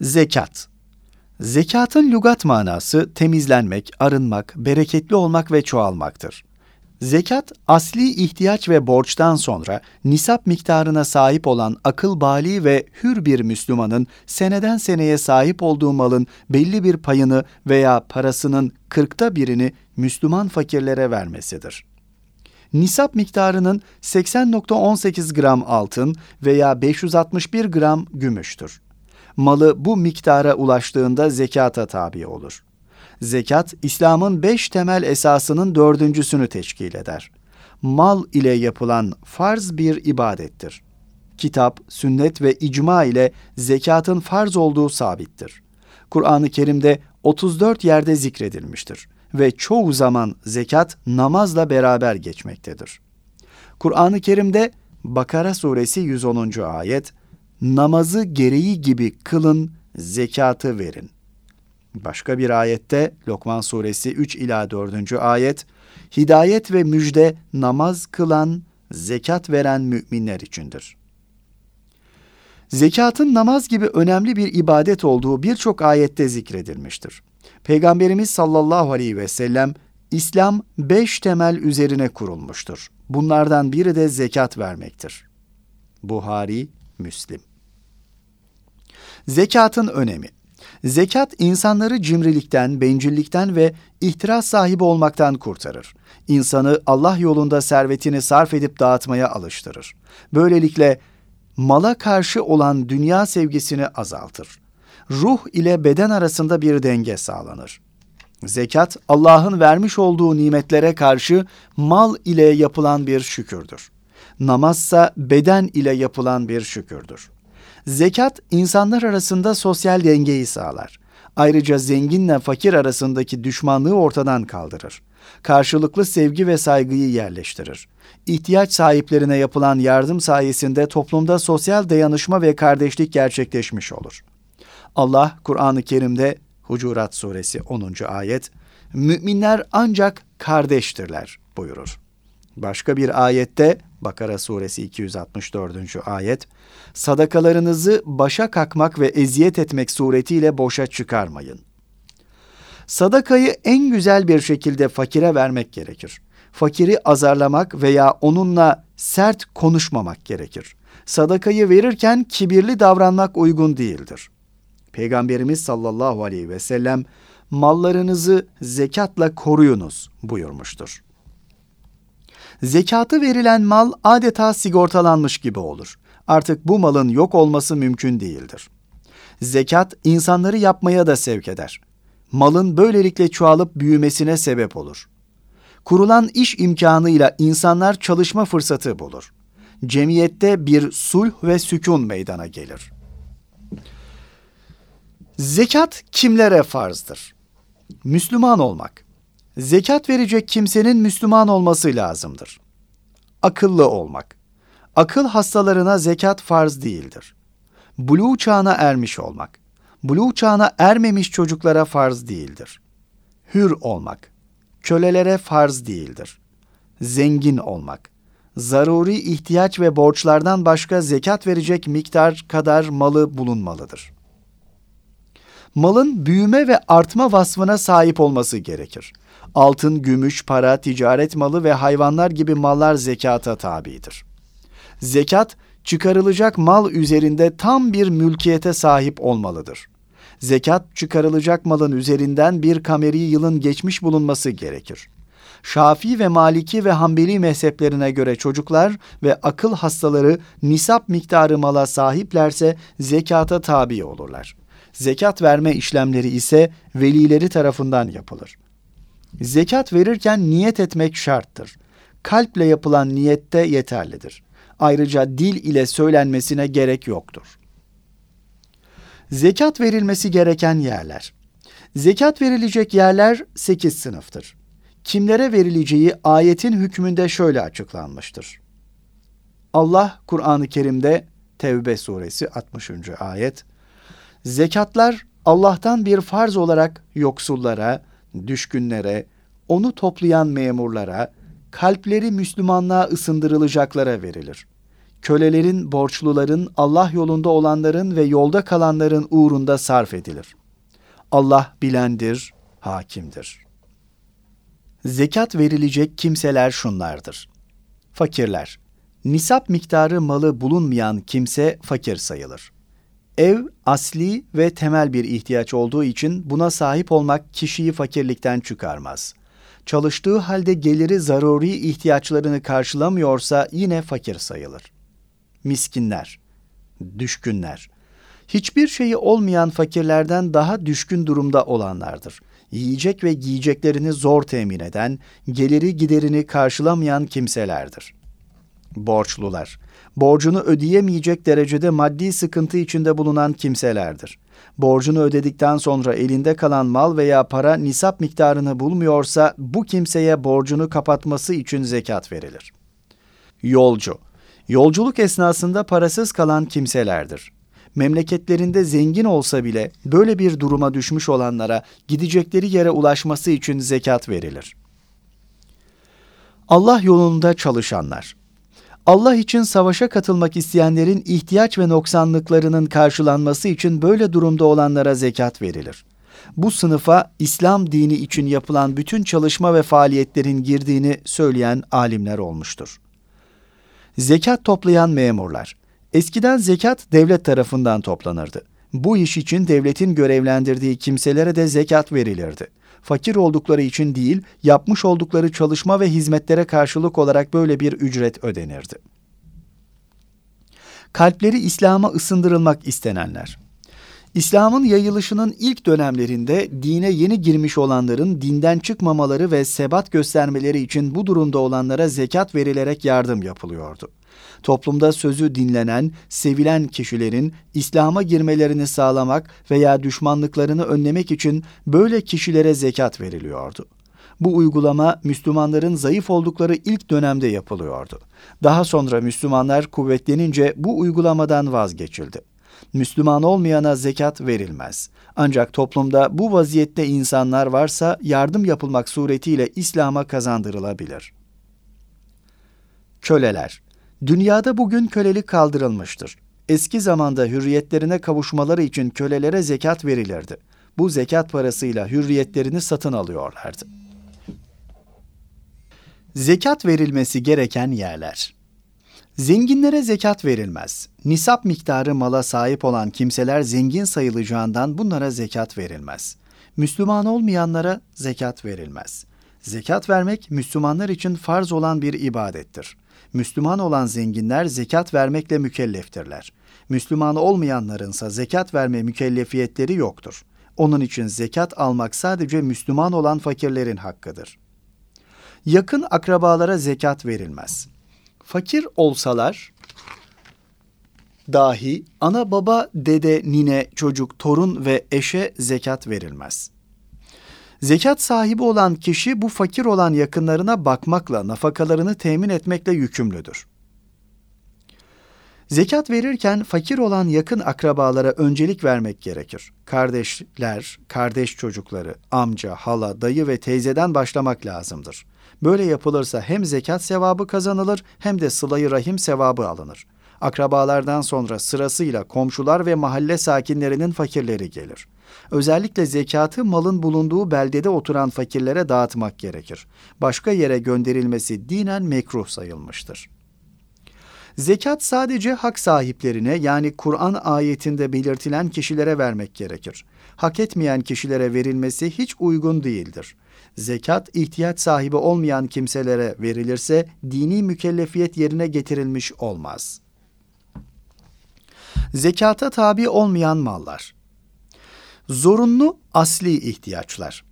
Zekat Zekatın lügat manası temizlenmek, arınmak, bereketli olmak ve çoğalmaktır. Zekat, asli ihtiyaç ve borçtan sonra nisap miktarına sahip olan akıl bali ve hür bir Müslümanın seneden seneye sahip olduğu malın belli bir payını veya parasının kırkta birini Müslüman fakirlere vermesidir. Nisap miktarının 80.18 gram altın veya 561 gram gümüştür. Malı bu miktara ulaştığında zekata tabi olur. Zekat, İslam'ın beş temel esasının dördüncüsünü teşkil eder. Mal ile yapılan farz bir ibadettir. Kitap, sünnet ve icma ile zekatın farz olduğu sabittir. Kur'an-ı Kerim'de 34 yerde zikredilmiştir ve çoğu zaman zekat namazla beraber geçmektedir. Kur'an-ı Kerim'de Bakara suresi 110. ayet, namazı gereği gibi kılın, zekatı verin. Başka bir ayette Lokman suresi 3 ila 4. ayet hidayet ve müjde namaz kılan, zekat veren müminler içindir. Zekatın namaz gibi önemli bir ibadet olduğu birçok ayette zikredilmiştir. Peygamberimiz sallallahu aleyhi ve sellem İslam beş temel üzerine kurulmuştur. Bunlardan biri de zekat vermektir. Buhari, Müslim. Zekatın önemi Zekat insanları cimrilikten, bencillikten ve ihtiras sahibi olmaktan kurtarır. İnsanı Allah yolunda servetini sarf edip dağıtmaya alıştırır. Böylelikle mala karşı olan dünya sevgisini azaltır. Ruh ile beden arasında bir denge sağlanır. Zekat, Allah'ın vermiş olduğu nimetlere karşı mal ile yapılan bir şükürdür. Namazsa beden ile yapılan bir şükürdür. Zekat insanlar arasında sosyal dengeyi sağlar. Ayrıca zenginle fakir arasındaki düşmanlığı ortadan kaldırır. Karşılıklı sevgi ve saygıyı yerleştirir. İhtiyaç sahiplerine yapılan yardım sayesinde toplumda sosyal dayanışma ve kardeşlik gerçekleşmiş olur. Allah Kur'an-ı Kerim'de Hucurat Suresi 10. ayet Müminler ancak kardeştirler buyurur. Başka bir ayette Bakara suresi 264. ayet sadakalarınızı başa kakmak ve eziyet etmek suretiyle boşa çıkarmayın. Sadakayı en güzel bir şekilde fakire vermek gerekir. Fakiri azarlamak veya onunla sert konuşmamak gerekir. Sadakayı verirken kibirli davranmak uygun değildir. Peygamberimiz sallallahu aleyhi ve sellem mallarınızı zekatla koruyunuz buyurmuştur. Zekatı verilen mal adeta sigortalanmış gibi olur. Artık bu malın yok olması mümkün değildir. Zekat insanları yapmaya da sevk eder. Malın böylelikle çoğalıp büyümesine sebep olur. Kurulan iş imkanıyla insanlar çalışma fırsatı bulur. Cemiyette bir sulh ve sükun meydana gelir. Zekat kimlere farzdır? Müslüman olmak. Zekat verecek kimsenin Müslüman olması lazımdır. Akıllı olmak. Akıl hastalarına zekat farz değildir. Buluğ çağına ermiş olmak. Buluğ çağına ermemiş çocuklara farz değildir. Hür olmak. Kölelere farz değildir. Zengin olmak. Zaruri ihtiyaç ve borçlardan başka zekat verecek miktar kadar malı bulunmalıdır. Malın büyüme ve artma vasfına sahip olması gerekir altın, gümüş, para, ticaret malı ve hayvanlar gibi mallar zekata tabidir. Zekat, çıkarılacak mal üzerinde tam bir mülkiyete sahip olmalıdır. Zekat, çıkarılacak malın üzerinden bir kameri yılın geçmiş bulunması gerekir. Şafii ve Maliki ve Hanbeli mezheplerine göre çocuklar ve akıl hastaları nisap miktarı mala sahiplerse zekata tabi olurlar. Zekat verme işlemleri ise velileri tarafından yapılır. Zekat verirken niyet etmek şarttır. Kalple yapılan niyette yeterlidir. Ayrıca dil ile söylenmesine gerek yoktur. Zekat verilmesi gereken yerler. Zekat verilecek yerler sekiz sınıftır. Kimlere verileceği ayetin hükmünde şöyle açıklanmıştır. Allah Kur'an-ı Kerim'de Tevbe suresi 60. ayet Zekatlar Allah'tan bir farz olarak yoksullara, düşkünlere, onu toplayan memurlara, kalpleri Müslümanlığa ısındırılacaklara verilir. kölelerin, borçluların, Allah yolunda olanların ve yolda kalanların uğrunda sarf edilir. Allah bilendir, hakimdir. Zekat verilecek kimseler şunlardır. Fakirler. Nisap miktarı malı bulunmayan kimse fakir sayılır. Ev asli ve temel bir ihtiyaç olduğu için buna sahip olmak kişiyi fakirlikten çıkarmaz. Çalıştığı halde geliri zaruri ihtiyaçlarını karşılamıyorsa yine fakir sayılır. Miskinler, düşkünler. Hiçbir şeyi olmayan fakirlerden daha düşkün durumda olanlardır. Yiyecek ve giyeceklerini zor temin eden, geliri giderini karşılamayan kimselerdir. Borçlular borcunu ödeyemeyecek derecede maddi sıkıntı içinde bulunan kimselerdir. Borcunu ödedikten sonra elinde kalan mal veya para nisap miktarını bulmuyorsa bu kimseye borcunu kapatması için zekat verilir. Yolcu Yolculuk esnasında parasız kalan kimselerdir. Memleketlerinde zengin olsa bile böyle bir duruma düşmüş olanlara gidecekleri yere ulaşması için zekat verilir. Allah yolunda çalışanlar Allah için savaşa katılmak isteyenlerin ihtiyaç ve noksanlıklarının karşılanması için böyle durumda olanlara zekat verilir. Bu sınıfa İslam dini için yapılan bütün çalışma ve faaliyetlerin girdiğini söyleyen alimler olmuştur. Zekat toplayan memurlar. Eskiden zekat devlet tarafından toplanırdı. Bu iş için devletin görevlendirdiği kimselere de zekat verilirdi fakir oldukları için değil, yapmış oldukları çalışma ve hizmetlere karşılık olarak böyle bir ücret ödenirdi. Kalpleri İslam'a ısındırılmak istenenler. İslam'ın yayılışının ilk dönemlerinde dine yeni girmiş olanların dinden çıkmamaları ve sebat göstermeleri için bu durumda olanlara zekat verilerek yardım yapılıyordu toplumda sözü dinlenen, sevilen kişilerin İslam'a girmelerini sağlamak veya düşmanlıklarını önlemek için böyle kişilere zekat veriliyordu. Bu uygulama Müslümanların zayıf oldukları ilk dönemde yapılıyordu. Daha sonra Müslümanlar kuvvetlenince bu uygulamadan vazgeçildi. Müslüman olmayana zekat verilmez. Ancak toplumda bu vaziyette insanlar varsa yardım yapılmak suretiyle İslam'a kazandırılabilir. Köleler Dünyada bugün kölelik kaldırılmıştır. Eski zamanda hürriyetlerine kavuşmaları için kölelere zekat verilirdi. Bu zekat parasıyla hürriyetlerini satın alıyorlardı. Zekat verilmesi gereken yerler Zenginlere zekat verilmez. Nisap miktarı mala sahip olan kimseler zengin sayılacağından bunlara zekat verilmez. Müslüman olmayanlara zekat verilmez. Zekat vermek Müslümanlar için farz olan bir ibadettir. Müslüman olan zenginler zekat vermekle mükelleftirler. Müslüman olmayanlarınsa zekat verme mükellefiyetleri yoktur. Onun için zekat almak sadece Müslüman olan fakirlerin hakkıdır. Yakın akrabalara zekat verilmez. Fakir olsalar dahi ana baba, dede, nine, çocuk, torun ve eşe zekat verilmez.'' Zekat sahibi olan kişi bu fakir olan yakınlarına bakmakla, nafakalarını temin etmekle yükümlüdür. Zekat verirken fakir olan yakın akrabalara öncelik vermek gerekir. Kardeşler, kardeş çocukları, amca, hala, dayı ve teyzeden başlamak lazımdır. Böyle yapılırsa hem zekat sevabı kazanılır hem de sılayı rahim sevabı alınır. Akrabalardan sonra sırasıyla komşular ve mahalle sakinlerinin fakirleri gelir. Özellikle zekatı malın bulunduğu beldede oturan fakirlere dağıtmak gerekir. Başka yere gönderilmesi dinen mekruh sayılmıştır. Zekat sadece hak sahiplerine yani Kur'an ayetinde belirtilen kişilere vermek gerekir. Hak etmeyen kişilere verilmesi hiç uygun değildir. Zekat ihtiyaç sahibi olmayan kimselere verilirse dini mükellefiyet yerine getirilmiş olmaz. Zekata tabi olmayan mallar Zorunlu asli ihtiyaçlar.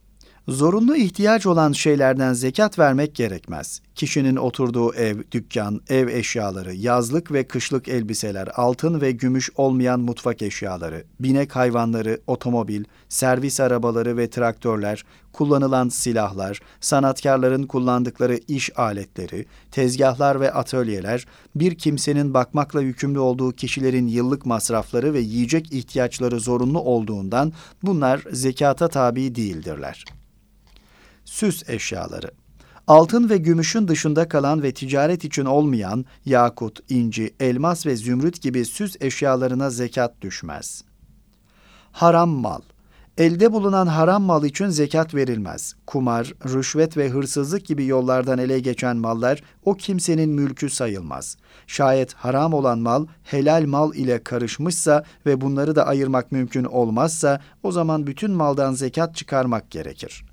Zorunlu ihtiyaç olan şeylerden zekat vermek gerekmez. Kişinin oturduğu ev, dükkan, ev eşyaları, yazlık ve kışlık elbiseler, altın ve gümüş olmayan mutfak eşyaları, binek hayvanları, otomobil, servis arabaları ve traktörler, kullanılan silahlar, sanatkarların kullandıkları iş aletleri, tezgahlar ve atölyeler, bir kimsenin bakmakla yükümlü olduğu kişilerin yıllık masrafları ve yiyecek ihtiyaçları zorunlu olduğundan bunlar zekata tabi değildirler.'' Süs eşyaları. Altın ve gümüşün dışında kalan ve ticaret için olmayan yakut, inci, elmas ve zümrüt gibi süs eşyalarına zekat düşmez. Haram mal Elde bulunan haram mal için zekat verilmez. Kumar, rüşvet ve hırsızlık gibi yollardan ele geçen mallar o kimsenin mülkü sayılmaz. Şayet haram olan mal helal mal ile karışmışsa ve bunları da ayırmak mümkün olmazsa o zaman bütün maldan zekat çıkarmak gerekir.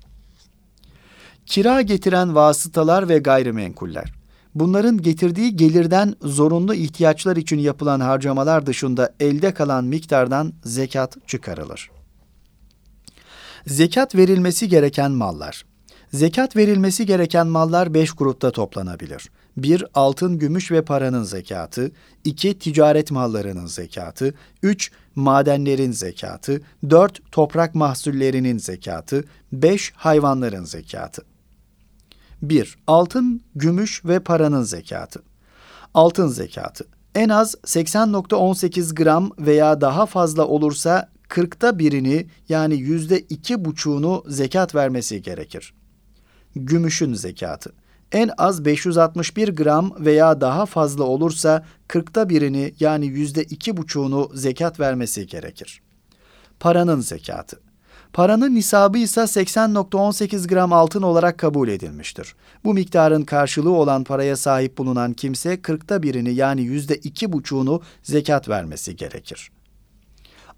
Kira getiren vasıtalar ve gayrimenkuller. Bunların getirdiği gelirden zorunlu ihtiyaçlar için yapılan harcamalar dışında elde kalan miktardan zekat çıkarılır. Zekat verilmesi gereken mallar. Zekat verilmesi gereken mallar beş grupta toplanabilir. 1. Altın, gümüş ve paranın zekatı. 2. Ticaret mallarının zekatı. 3. Madenlerin zekatı. 4. Toprak mahsullerinin zekatı. 5. Hayvanların zekatı. 1. Altın, gümüş ve paranın zekatı. Altın zekatı. En az 80.18 gram veya daha fazla olursa kırkta birini yani yüzde iki buçuğunu zekat vermesi gerekir. Gümüşün zekatı. En az 561 gram veya daha fazla olursa kırkta birini yani yüzde iki buçuğunu zekat vermesi gerekir. Paranın zekatı. Paranın nisabı ise 80.18 gram altın olarak kabul edilmiştir. Bu miktarın karşılığı olan paraya sahip bulunan kimse kırkta birini yani yüzde iki buçuğunu zekat vermesi gerekir.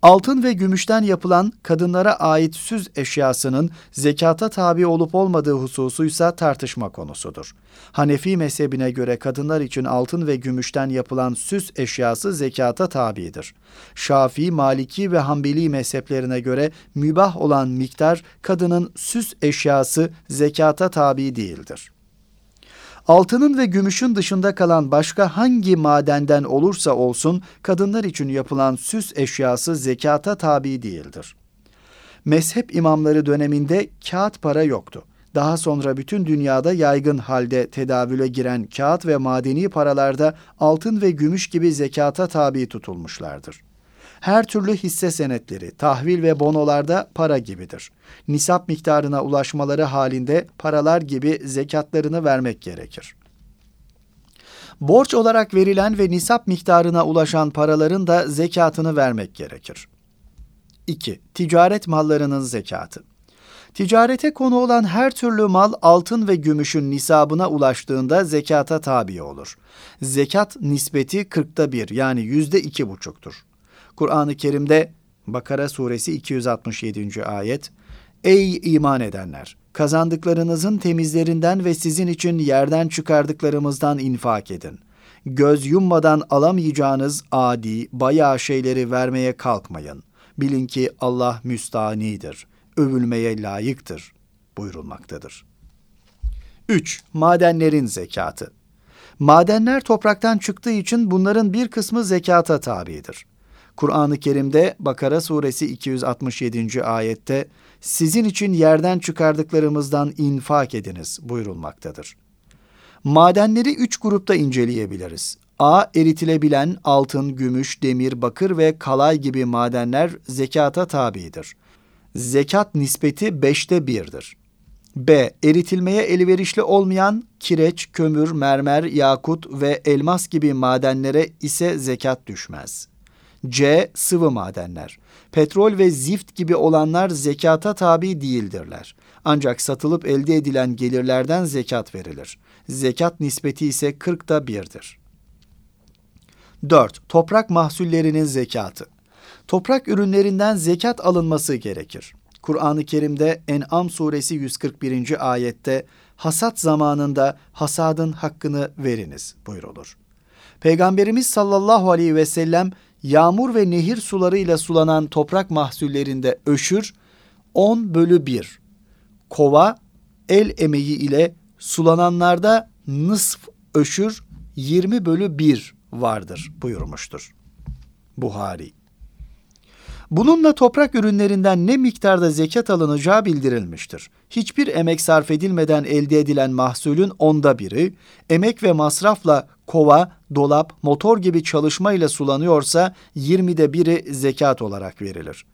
Altın ve gümüşten yapılan kadınlara ait süs eşyasının zekata tabi olup olmadığı hususuysa tartışma konusudur. Hanefi mezhebine göre kadınlar için altın ve gümüşten yapılan süs eşyası zekata tabidir. Şafii, Maliki ve Hanbeli mezheplerine göre mübah olan miktar kadının süs eşyası zekata tabi değildir. Altının ve gümüşün dışında kalan başka hangi madenden olursa olsun kadınlar için yapılan süs eşyası zekata tabi değildir. Mezhep imamları döneminde kağıt para yoktu. Daha sonra bütün dünyada yaygın halde tedavüle giren kağıt ve madeni paralarda altın ve gümüş gibi zekata tabi tutulmuşlardır. Her türlü hisse senetleri, tahvil ve bonolarda para gibidir. Nisap miktarına ulaşmaları halinde paralar gibi zekatlarını vermek gerekir. Borç olarak verilen ve nisap miktarına ulaşan paraların da zekatını vermek gerekir. 2. Ticaret mallarının zekatı. Ticarete konu olan her türlü mal altın ve gümüşün nisabına ulaştığında zekata tabi olur. Zekat nispeti kırkta bir yani yüzde iki buçuktur. Kur'an-ı Kerim'de Bakara suresi 267. ayet Ey iman edenler! Kazandıklarınızın temizlerinden ve sizin için yerden çıkardıklarımızdan infak edin. Göz yummadan alamayacağınız adi, bayağı şeyleri vermeye kalkmayın. Bilin ki Allah müstanidir, övülmeye layıktır buyurulmaktadır. 3. Madenlerin zekatı Madenler topraktan çıktığı için bunların bir kısmı zekata tabidir. Kur'an-ı Kerim'de Bakara suresi 267. ayette sizin için yerden çıkardıklarımızdan infak ediniz buyurulmaktadır. Madenleri üç grupta inceleyebiliriz. A. Eritilebilen altın, gümüş, demir, bakır ve kalay gibi madenler zekata tabidir. Zekat nispeti beşte birdir. B. Eritilmeye elverişli olmayan kireç, kömür, mermer, yakut ve elmas gibi madenlere ise zekat düşmez. C. Sıvı madenler. Petrol ve zift gibi olanlar zekata tabi değildirler. Ancak satılıp elde edilen gelirlerden zekat verilir. Zekat nispeti ise kırkta birdir. 4. Toprak mahsullerinin zekatı. Toprak ürünlerinden zekat alınması gerekir. Kur'an-ı Kerim'de En'am suresi 141. ayette hasat zamanında hasadın hakkını veriniz buyurulur. Peygamberimiz sallallahu aleyhi ve sellem yağmur ve nehir sularıyla sulanan toprak mahsullerinde öşür 10 bölü 1, kova el emeği ile sulananlarda nısf öşür 20 bölü 1 vardır buyurmuştur. Buhari. Bununla toprak ürünlerinden ne miktarda zekat alınacağı bildirilmiştir. Hiçbir emek sarf edilmeden elde edilen mahsulün onda biri, emek ve masrafla kova, dolap, motor gibi çalışmayla sulanıyorsa 20'de biri zekat olarak verilir.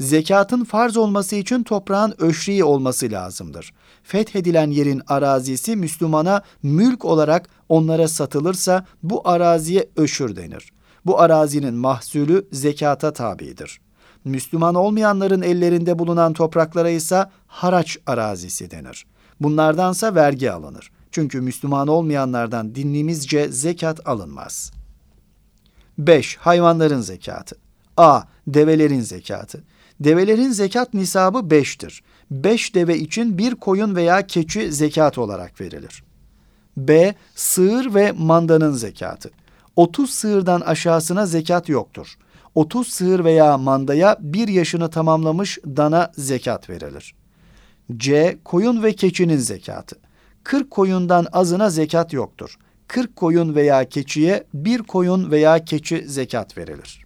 Zekatın farz olması için toprağın öşriği olması lazımdır. Fethedilen yerin arazisi Müslümana mülk olarak onlara satılırsa bu araziye öşür denir. Bu arazinin mahsulü zekata tabidir. Müslüman olmayanların ellerinde bulunan topraklara ise haraç arazisi denir. Bunlardansa vergi alınır. Çünkü Müslüman olmayanlardan dinimizce zekat alınmaz. 5. Hayvanların zekatı. A. Develerin zekatı. Develerin zekat nisabı 5'tir. 5 deve için bir koyun veya keçi zekat olarak verilir. B. Sığır ve mandanın zekatı. 30 sığırdan aşağısına zekat yoktur. 30 sığır veya mandaya bir yaşını tamamlamış dana zekat verilir. C. Koyun ve keçinin zekatı. 40 koyundan azına zekat yoktur. 40 koyun veya keçiye bir koyun veya keçi zekat verilir.